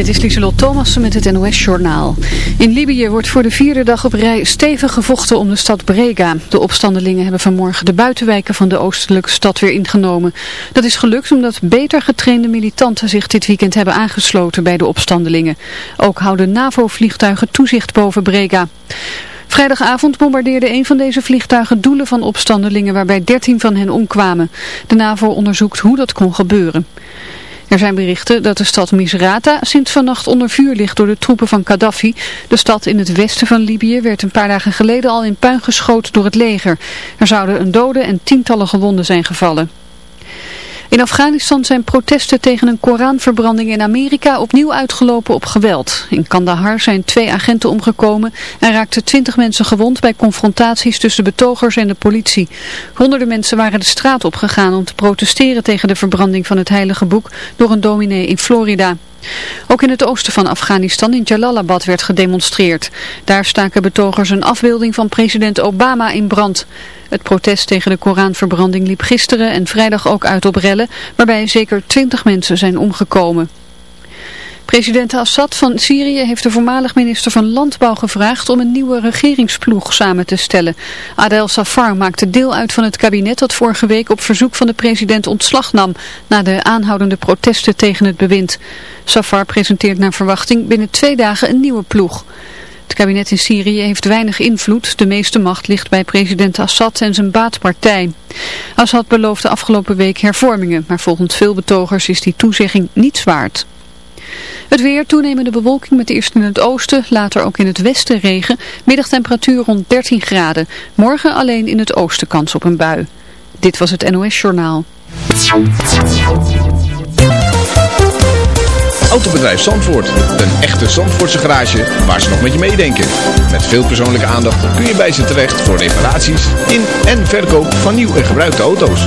Dit is Lieselot Thomassen met het NOS-journaal. In Libië wordt voor de vierde dag op rij stevig gevochten om de stad Brega. De opstandelingen hebben vanmorgen de buitenwijken van de oostelijke stad weer ingenomen. Dat is gelukt omdat beter getrainde militanten zich dit weekend hebben aangesloten bij de opstandelingen. Ook houden NAVO-vliegtuigen toezicht boven Brega. Vrijdagavond bombardeerde een van deze vliegtuigen doelen van opstandelingen waarbij 13 van hen omkwamen. De NAVO onderzoekt hoe dat kon gebeuren. Er zijn berichten dat de stad Misrata sinds vannacht onder vuur ligt door de troepen van Gaddafi. De stad in het westen van Libië werd een paar dagen geleden al in puin geschoten door het leger. Er zouden een dode en tientallen gewonden zijn gevallen. In Afghanistan zijn protesten tegen een Koranverbranding in Amerika opnieuw uitgelopen op geweld. In Kandahar zijn twee agenten omgekomen en raakten twintig mensen gewond bij confrontaties tussen betogers en de politie. Honderden mensen waren de straat opgegaan om te protesteren tegen de verbranding van het heilige boek door een dominee in Florida. Ook in het oosten van Afghanistan, in Jalalabad, werd gedemonstreerd. Daar staken betogers een afbeelding van president Obama in brand. Het protest tegen de Koranverbranding liep gisteren en vrijdag ook uit op rellen, waarbij zeker twintig mensen zijn omgekomen. President Assad van Syrië heeft de voormalig minister van Landbouw gevraagd om een nieuwe regeringsploeg samen te stellen. Adel Safar maakte deel uit van het kabinet dat vorige week op verzoek van de president ontslag nam na de aanhoudende protesten tegen het bewind. Safar presenteert naar verwachting binnen twee dagen een nieuwe ploeg. Het kabinet in Syrië heeft weinig invloed. De meeste macht ligt bij president Assad en zijn baatpartij. Assad beloofde afgelopen week hervormingen, maar volgens veel betogers is die toezegging niets waard. Het weer, toenemende bewolking met eerst in het oosten, later ook in het westen regen. Middagtemperatuur rond 13 graden. Morgen alleen in het oosten kans op een bui. Dit was het NOS Journaal. Autobedrijf Zandvoort. Een echte Zandvoortse garage waar ze nog met je meedenken. Met veel persoonlijke aandacht kun je bij ze terecht voor reparaties in en verkoop van nieuw en gebruikte auto's.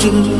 de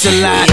it's a lie.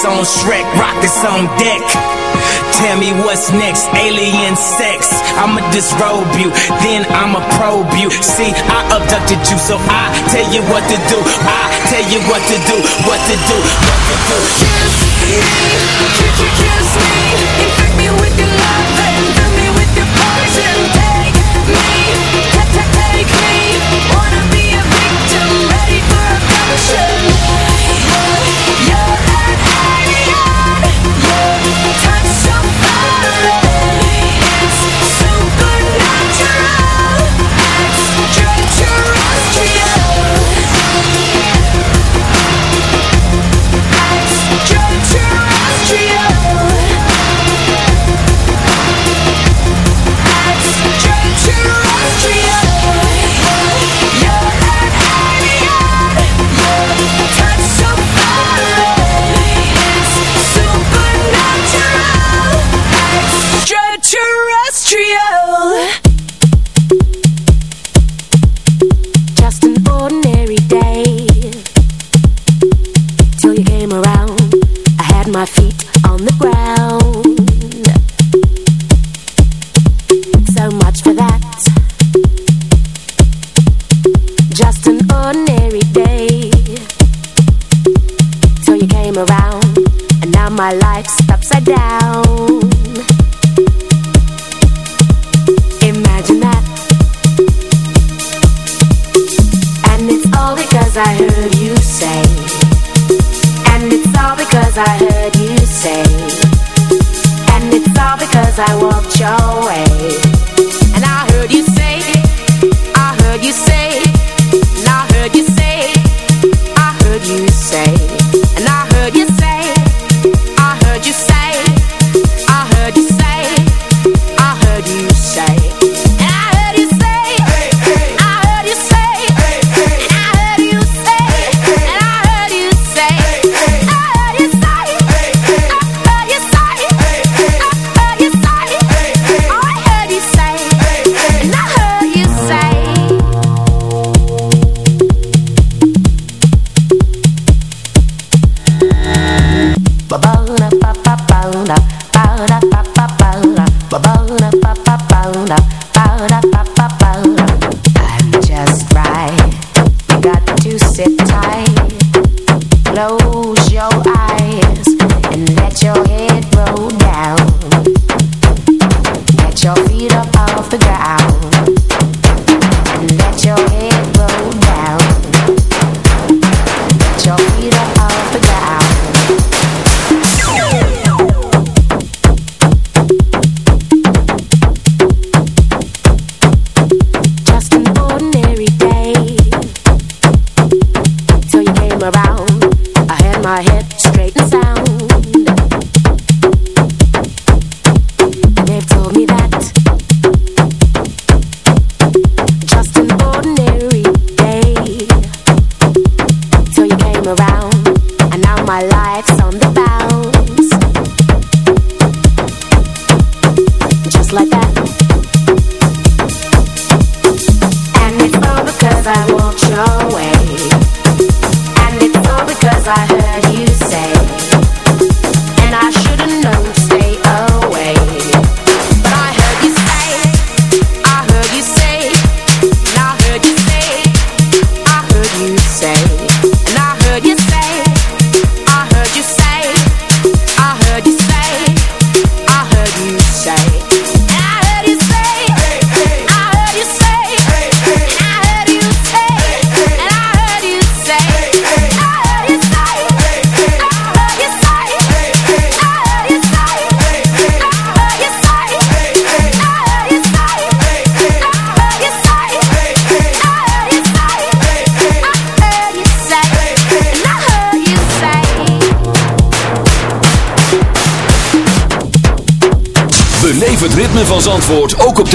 Rockets on Shrek, rockets on deck. Tell me what's next, alien sex. I'ma disrobe you, then I'ma probe you. See, I abducted you, so I tell you what to do. I tell you what to do, what to do, what to do. Kiss me, could kiss me? Infect me with your love and fill me with your poison. Take me, t -t take me. Wanna be a victim, ready for a publisher.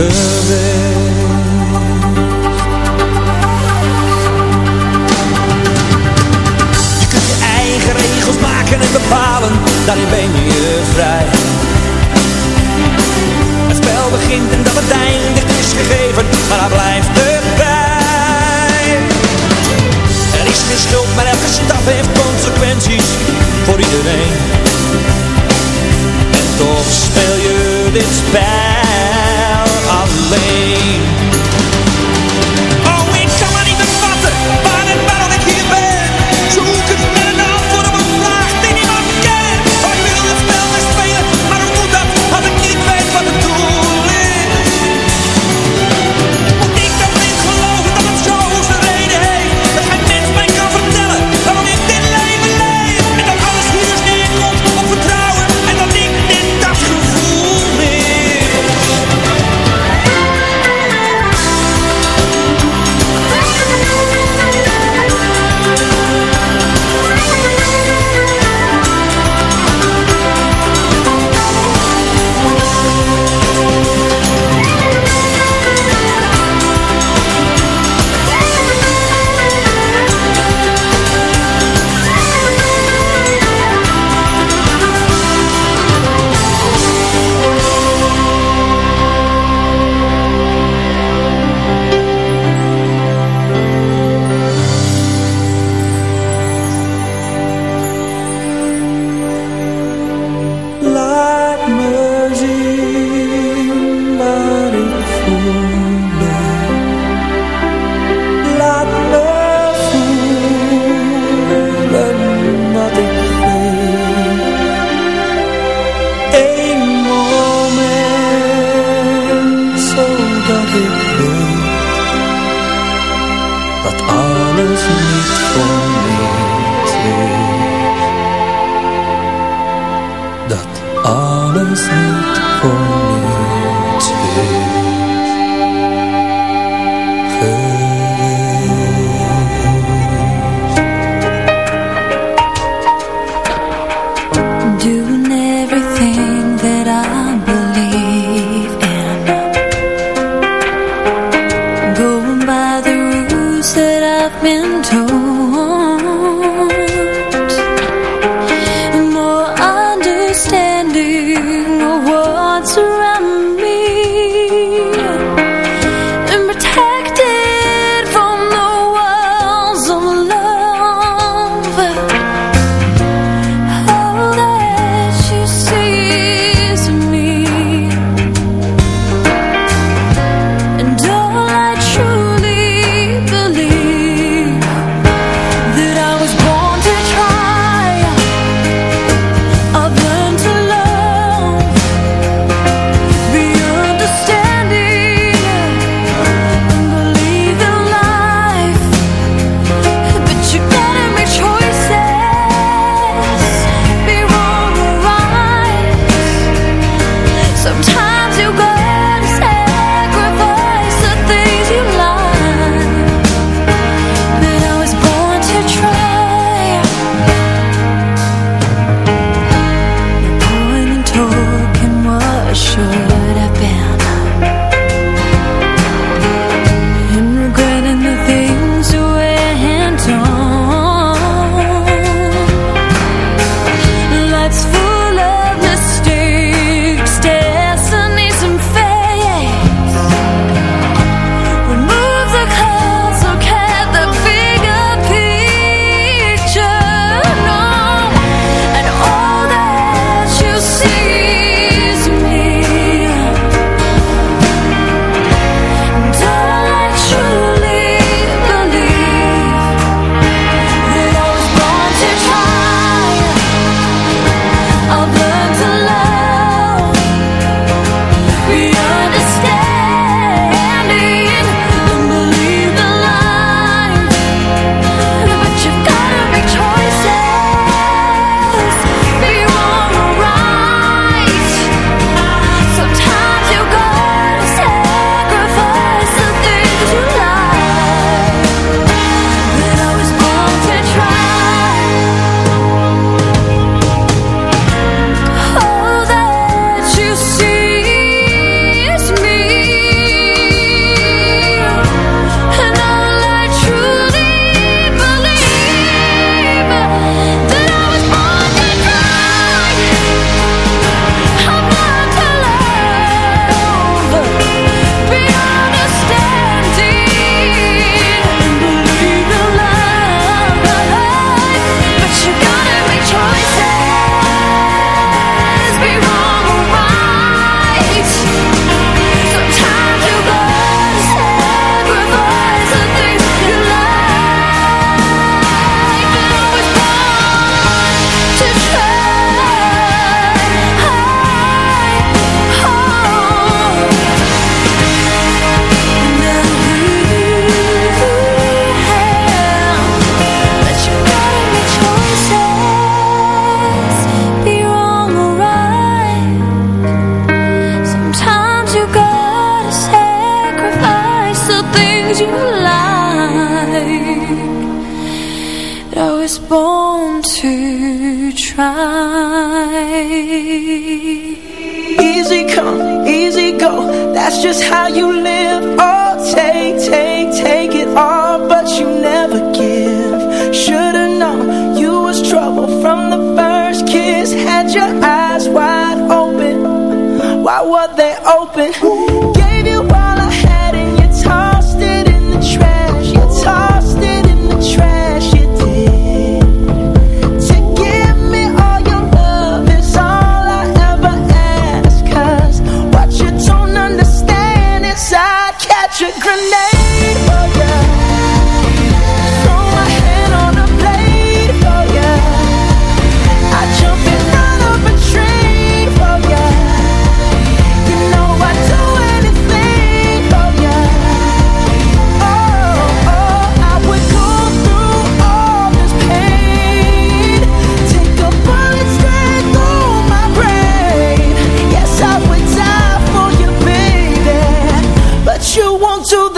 Dat